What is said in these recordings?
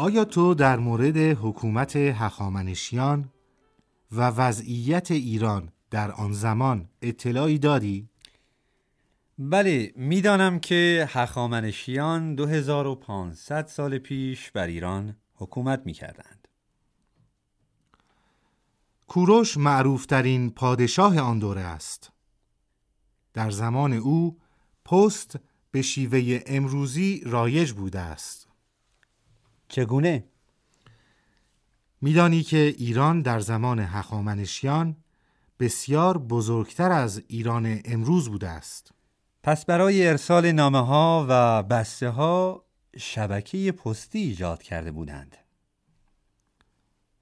آیا تو در مورد حکومت هخامنشیان و وضعیت ایران در آن زمان اطلاعی داری؟ بله می‌دانم که هخامنشیان 2500 سال پیش بر ایران حکومت می کردند. کوروش معروفترین پادشاه آن دوره است. در زمان او پست به شیوه امروزی رایج بوده است. چگونه؟ میدانی که ایران در زمان هخامنشیان بسیار بزرگتر از ایران امروز بوده است. پس برای ارسال نامه ها و بسته ها شبکه پستی ایجاد کرده بودند.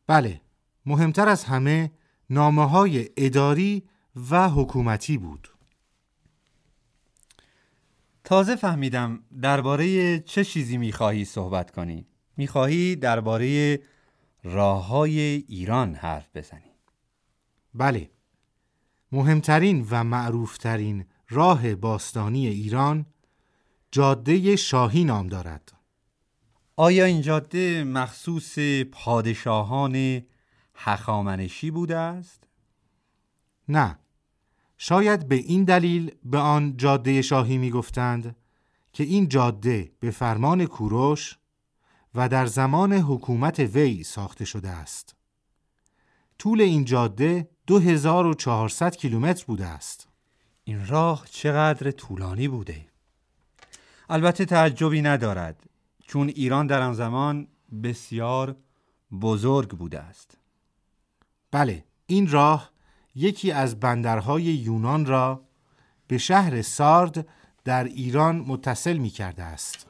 بله، مهمتر از همه نامه های اداری و حکومتی بود. تازه فهمیدم درباره چه چیزی می‌خواهی صحبت کنی؟ می‌خواهی درباره راه های ایران حرف بزنی؟ بله، مهمترین و معروفترین راه باستانی ایران جاده شاهی نام دارد. آیا این جاده مخصوص پادشاهان هخامنشی بوده است؟ نه شاید به این دلیل به آن جاده شاهی می گفتند که این جاده به فرمان کوروش و در زمان حکومت وی ساخته شده است. طول این جاده 2400 کیلومتر بوده است. این راه چقدر طولانی بوده؟ البته تعجبی ندارد چون ایران در آن زمان بسیار بزرگ بوده است. بله، این راه یکی از بندرهای یونان را به شهر سارد در ایران متصل می کرده است.